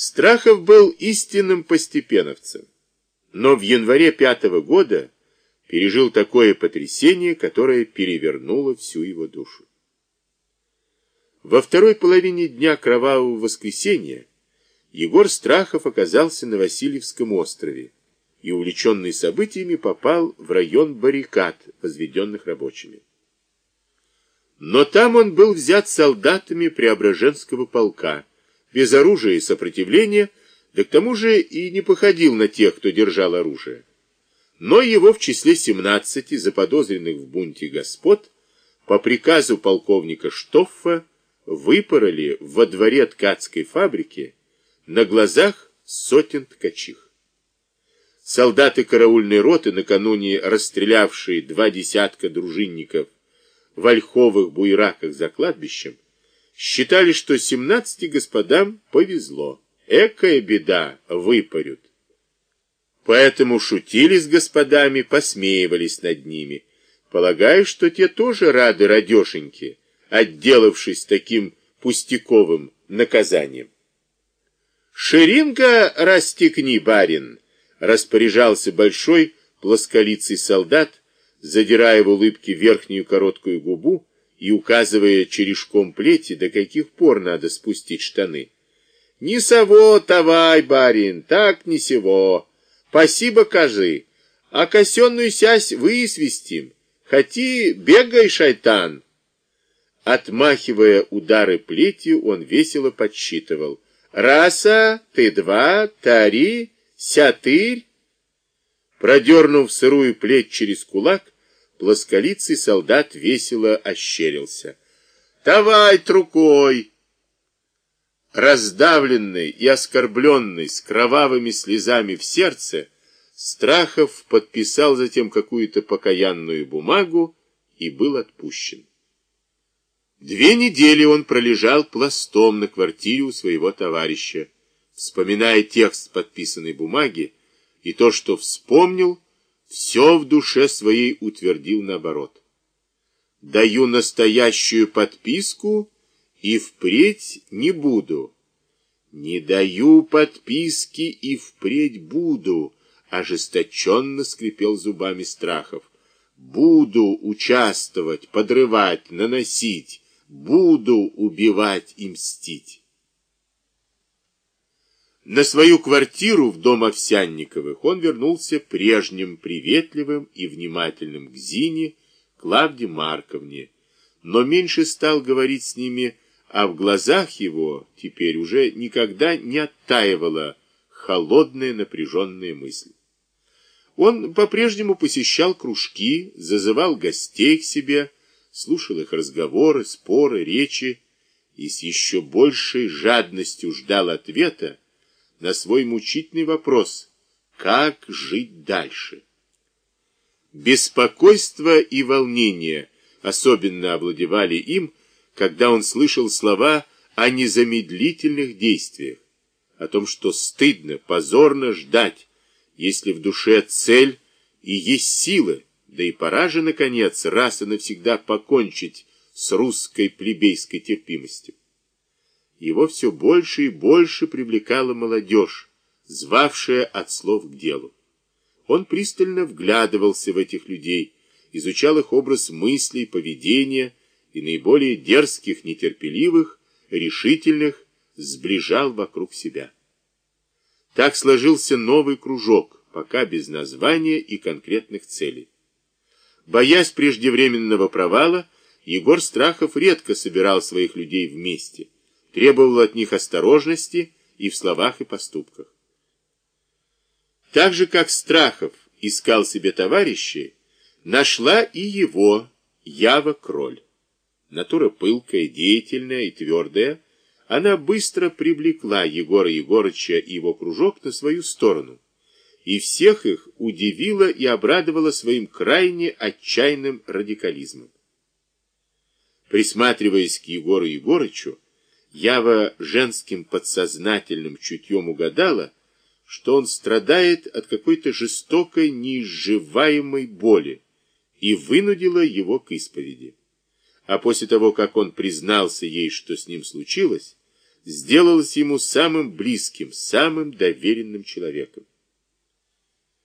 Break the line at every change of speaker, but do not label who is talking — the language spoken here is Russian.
Страхов был истинным постепеновцем, но в январе пятого года пережил такое потрясение, которое перевернуло всю его душу. Во второй половине дня кровавого воскресенья Егор Страхов оказался на Васильевском острове и, увлеченный событиями, попал в район баррикад, возведенных рабочими. Но там он был взят солдатами Преображенского полка, без оружия и сопротивления, да к тому же и не походил на тех, кто держал оружие. Но его в числе 17 заподозренных в бунте господ по приказу полковника Штоффа выпороли во дворе ткацкой фабрики на глазах сотен ткачих. Солдаты караульной роты, накануне расстрелявшие два десятка дружинников в ольховых буйраках за кладбищем, считали, что семнадцати господам повезло. Экая беда, выпарют. Поэтому шутили с господами, посмеивались над ними, полагая, что те тоже рады радешеньки, отделавшись таким пустяковым наказанием. «Ширинка растекни, барин!» распоряжался большой плосколицый солдат, задирая в улыбке верхнюю короткую губу и указывая черешком плети, до каких пор надо спустить штаны. «Не сого, давай, барин, так не сего. Спасибо, кажи. А косенную сясь высвистим. Хоти, бегай, шайтан!» Отмахивая удары плетью, он весело подсчитывал. «Раса, ты два, тари, сятырь!» Продернув сырую плеть через кулак, плосколицый солдат весело ощерился. «Давай трукой!» Раздавленный и оскорбленный, с кровавыми слезами в сердце, Страхов подписал затем какую-то покаянную бумагу и был отпущен. Две недели он пролежал пластом на квартире у своего товарища, вспоминая текст подписанной бумаги, и то, что вспомнил, все в душе своей утвердил наоборот. Даю настоящую подписку и впредь не буду. Не даю подписки и впредь буду, ожесточенно скрипел зубами страхов. Буду участвовать, подрывать, наносить, буду убивать и мстить. На свою квартиру в дом Овсянниковых он вернулся прежним приветливым и внимательным к Зине, Клавде Марковне, но меньше стал говорить с ними, а в глазах его теперь уже никогда не оттаивала холодная напряженная мысль. Он по-прежнему посещал кружки, зазывал гостей к себе, слушал их разговоры, споры, речи и с еще большей жадностью ждал ответа на свой мучительный вопрос «Как жить дальше?». Беспокойство и волнение особенно овладевали им, когда он слышал слова о незамедлительных действиях, о том, что стыдно, позорно ждать, если в душе цель и есть силы, да и пора же, наконец, раз и навсегда покончить с русской плебейской терпимостью. Его все больше и больше привлекала молодежь, звавшая от слов к делу. Он пристально вглядывался в этих людей, изучал их образ мыслей, поведения и наиболее дерзких, нетерпеливых, решительных, сближал вокруг себя. Так сложился новый кружок, пока без названия и конкретных целей. Боясь преждевременного провала, Егор Страхов редко собирал своих людей вместе, требовал от них осторожности и в словах, и поступках. Так же, как Страхов искал себе товарищей, нашла и его Ява Кроль. Натура пылкая, деятельная и твердая, она быстро привлекла Егора Егорыча и его кружок на свою сторону и всех их удивила и обрадовала своим крайне отчаянным радикализмом. Присматриваясь к Егору Егорычу, Ява женским подсознательным чутьем угадала, что он страдает от какой-то жестокой, неизживаемой боли, и вынудила его к исповеди. А после того, как он признался ей, что с ним случилось, сделалась ему самым близким, самым доверенным человеком.